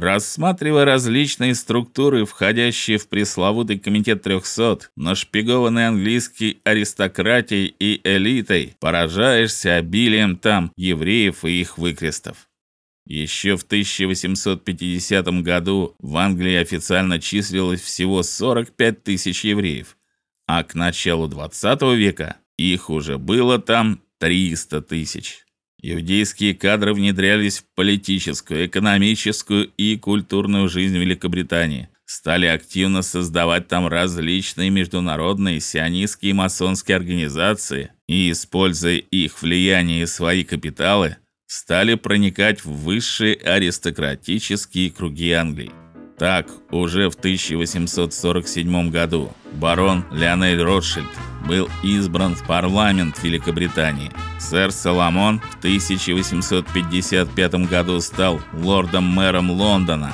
Рассматривая различные структуры, входящие в пресловутый комитет 300, нашпигованные английской аристократией и элитой, поражаешься обилием там евреев и их выкрестов. Еще в 1850 году в Англии официально числилось всего 45 тысяч евреев, а к началу 20 века их уже было там 300 тысяч. Иудейские кадры внедрялись в политическую, экономическую и культурную жизнь Великобритании, стали активно создавать там различные международные сионистские и масонские организации и, используя их влияние и свои капиталы, стали проникать в высшие аристократические круги Англии. Так, уже в 1847 году барон Леонель Ротшильд был избран в парламент Великобритании. Сэр Соломон в 1855 году стал лордом-мэром Лондона.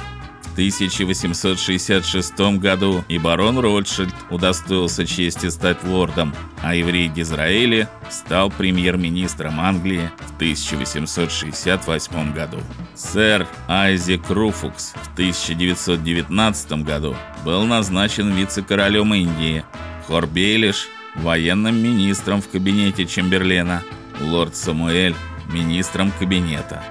В 1866 году и барон Ротшильд удостоился чести стать лордом, а еврей Дизраэли стал премьер-министром Англии в 1868 году. Сэр Айзек Руфукс в 1919 году был назначен вице-королем Индии. Хорбейлиш военным министром в кабинете Чемберлена, лорд Самуэль министром кабинета.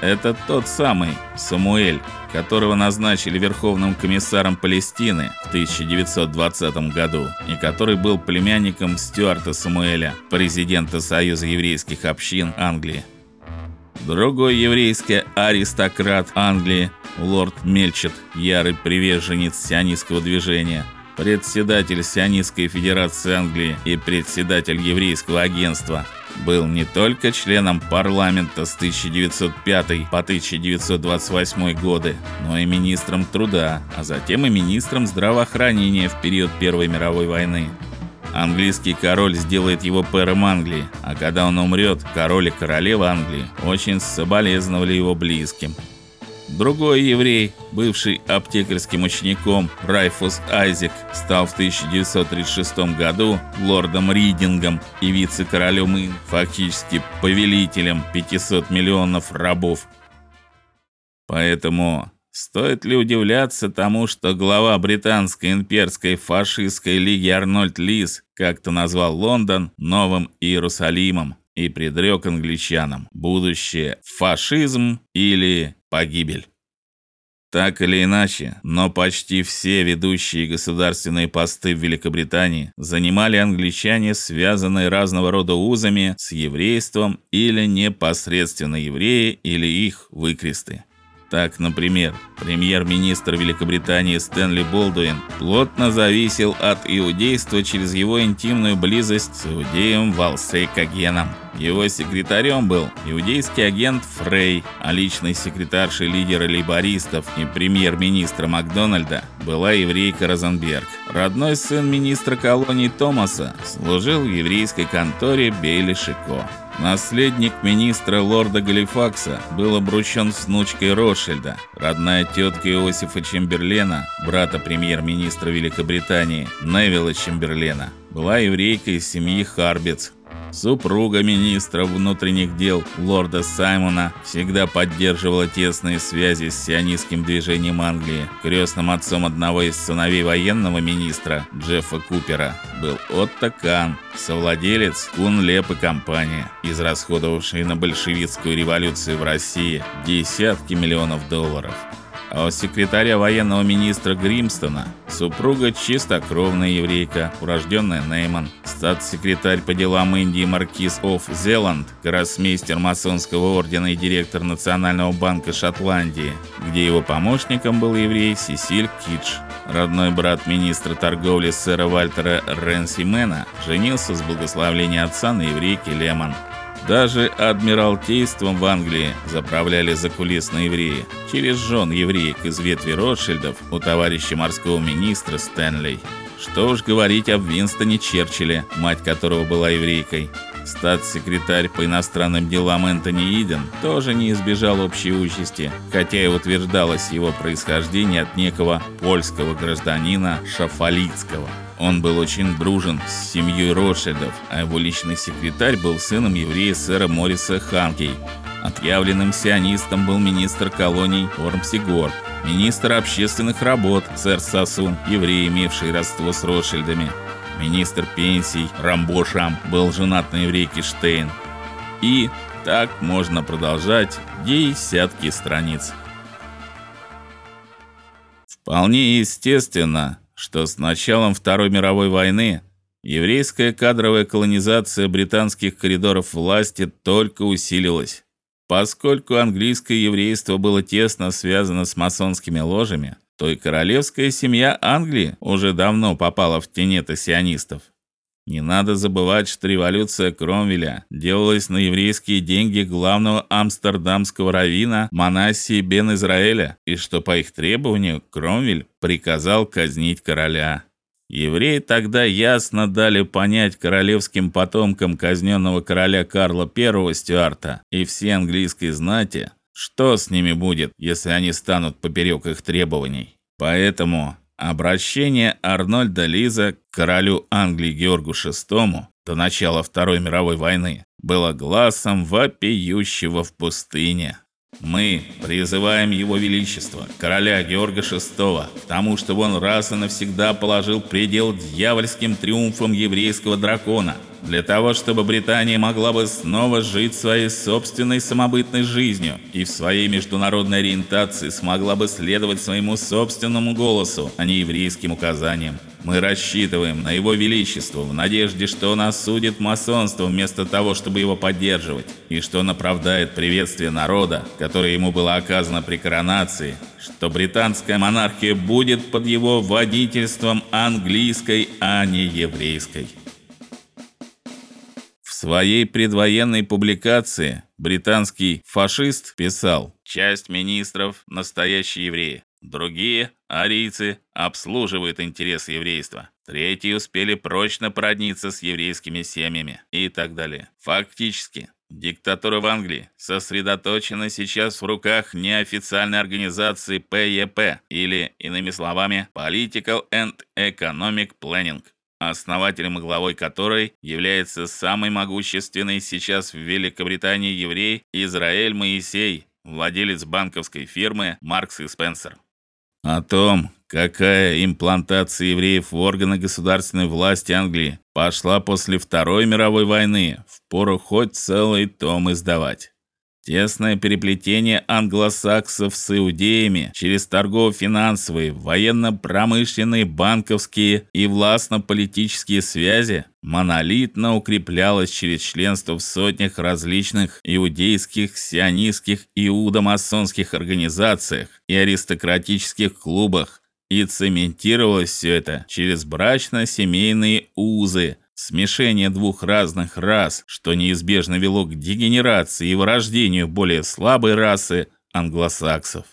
Это тот самый Самуэль, которого назначили верховным комиссаром Палестины в 1920 году и который был племянником Стюарта Самуэля, президента Союза еврейских общин Англии. Другой еврейский аристократ Англии, лорд Мельчет, ярый приверженец сионистского движения – председатель Сионистской Федерации Англии и председатель еврейского агентства, был не только членом парламента с 1905 по 1928 годы, но и министром труда, а затем и министром здравоохранения в период Первой мировой войны. Английский король сделает его пэром Англии, а когда он умрет, король и королева Англии очень соболезновали его близким. Другой еврей, бывший аптекарским учеником Райфус Айзек, стал в 1936 году лордом Ридингом и вице-королем и фактически повелителем 500 миллионов рабов. Поэтому стоит ли удивляться тому, что глава британской имперской фашистской лиги Арнольд Лис как-то назвал Лондон новым Иерусалимом и предрек англичанам будущее фашизм или погибель. Так или иначе, но почти все ведущие государственные посты в Великобритании занимали англичане, связанные разного рода узами с еврейством или непосредственно евреи или их выкресты. Так, например, премьер-министр Великобритании Стэнли Болдуин плотно зависел от иудейства через его интимную близость с иудеем Валсей Кагеном. Его секретарем был иудейский агент Фрей, а личной секретаршей лидера лейбористов и премьер-министра Макдональда была еврейка Розенберг. Родной сын министра колонии Томаса служил в еврейской конторе Бейли Шико. Наследник министра лорда Галифакса был обручен с внучкой Ротшильда. Родная тетка Иосифа Чемберлена, брата премьер-министра Великобритании Невилла Чемберлена, была еврейкой из семьи Харбиц, Супруга министра внутренних дел лорда Саймона всегда поддерживала тесные связи с сионистским движением Англии. Крестным отцом одного из сыновей военного министра Джеффа Купера был Отто Кан, совладелец Кун Леп и компания, израсходовавший на большевистскую революцию в России десятки миллионов долларов а у секретаря военного министра Гримстона супруга чистокровная еврейка, урожденная Нейман, статс-секретарь по делам Индии маркиз оф Зеланд, гроссмейстер масонского ордена и директор Национального банка Шотландии, где его помощником был еврей Сесиль Кидж. Родной брат министра торговли сэра Вальтера Ренсимена женился с благословения отца на еврейке Лемон. Даже адмиралтейством в Англии заправляли закулисные евреи через жен евреек из ветви Ротшильдов у товарища морского министра Стэнли. Что уж говорить об Винстоне Черчилле, мать которого была еврейкой. Статс-секретарь по иностранным делам Энтони Иден тоже не избежал общей участи, хотя и утверждалось его происхождение от некого польского гражданина Шафалицкого. Он был очень дружен с семьей Ротшильдов, а его личный секретарь был сыном еврея сэра Мориса Ханкей, Отъявленным сионистом был министр колоний Ормсигор, министр общественных работ сэр Сасун, еврей, имевший родство с Ротшильдами, министр пенсий Рамбошам был женат на еврейке Штейн. И так можно продолжать десятки страниц. Вполне естественно, что с началом Второй мировой войны еврейская кадровая колонизация британских коридоров власти только усилилась. Поскольку английское еврейство было тесно связано с масонскими ложами, то и королевская семья Англии уже давно попала в тенета сионистов. Не надо забывать, что революция Кромвеля делалась на еврейские деньги главного амстердамского раввина Манассии бен Израиля, и что по их требованию Кромвель приказал казнить короля. Евреи тогда ясно дали понять королевским потомкам казненного короля Карла I Стюарта и всей английской знати, что с ними будет, если они станут поперек их требований. Поэтому Обращение Арнольда Лиза к королю Англии Георгу VI до начала Второй мировой войны было глазом вопиющего в пустыне. Мы призываем его величество, короля Георга VI, к тому, чтобы он раз и навсегда положил предел дьявольским триумфам еврейского дракона – для того, чтобы Британия могла бы снова жить своей собственной самобытной жизнью и в своей международной ориентации смогла бы следовать своему собственному голосу, а не еврейским указаниям. Мы рассчитываем на его величество в надежде, что он осудит масонство вместо того, чтобы его поддерживать, и что он оправдает приветствие народа, которое ему было оказано при коронации, что британская монархия будет под его водительством английской, а не еврейской. Своей предвоенной публикации британский фашист писал: "Часть министров настоящие евреи, другие арийцы обслуживают интересы еврейства. Третьи успели прочно продниться с еврейскими семьями" и так далее. Фактически Диктатура в Англии сосредоточена сейчас в руках неофициальной организации ПЕП или иными словами Political and Economic Planning основателем и главой которой является самый могущественный сейчас в Великобритании еврей Израиль Моисей, владелец банковской фирмы Маркс и Спенсер. О том, какая имплантация евреев в органы государственной власти Англии пошла после Второй мировой войны, впору хоть целый том издавать. Тесное переплетение англосаксов с иудеями через торгово-финансовые, военно-промышленные, банковские и властно-политические связи монолитно укреплялось через членство в сотнях различных иудейских, сионистских и иудомасонских организациях и аристократических клубах, и цементировалось все это через брачно-семейные узы, Смешение двух разных рас, что неизбежно вело к дегенерации и вырождению более слабой расы англосаксов.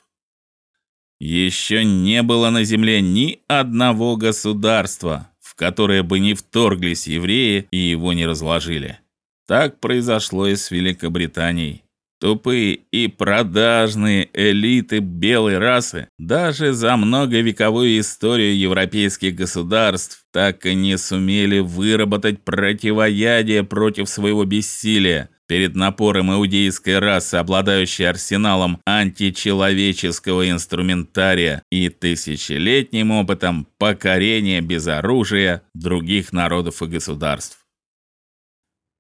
Еще не было на земле ни одного государства, в которое бы не вторглись евреи и его не разложили. Так произошло и с Великобританией. Тупые и продажные элиты белой расы даже за многовековую историю европейских государств так и не сумели выработать противоядие против своего бессилия перед напором иудейской расы, обладающей арсеналом античеловеческого инструментария и тысячелетним опытом покорения без оружия других народов и государств.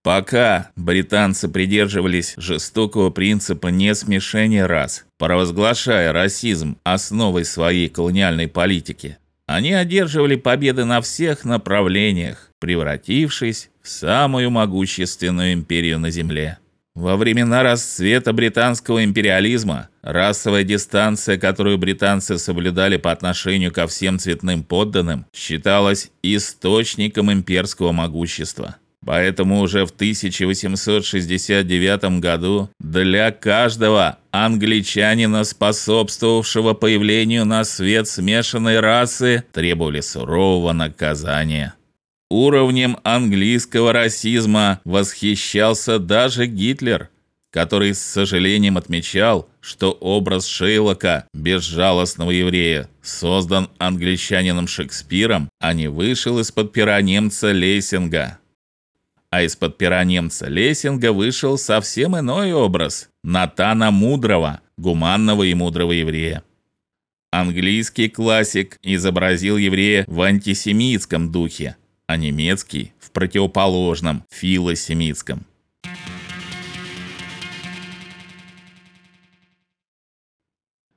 Пока британцы придерживались жестокого принципа несмешения рас, провозглашая расизм основой своей колониальной политики, они одерживали победы на всех направлениях, превратившись в самую могущественную империю на земле. Во времена расцвета британского империализма расовая дистанция, которую британцы соблюдали по отношению ко всем цветным подданным, считалась источником имперского могущества. Поэтому уже в 1869 году для каждого англичанина, способствовавшего появлению на свет смешанной расы, требовали сурового наказания. Уровнем английского расизма восхищался даже Гитлер, который с сожалением отмечал, что образ Шейлока, безжалостного еврея, создан англичанином Шекспиром, а не вышел из-под пера немца Лессинга. А из-под пера немца Лессинга вышел совсем иной образ Натана Мудрого, гуманного и мудрого еврея. Английский классик изобразил еврея в антисемитском духе, а немецкий в противоположном филосемитском.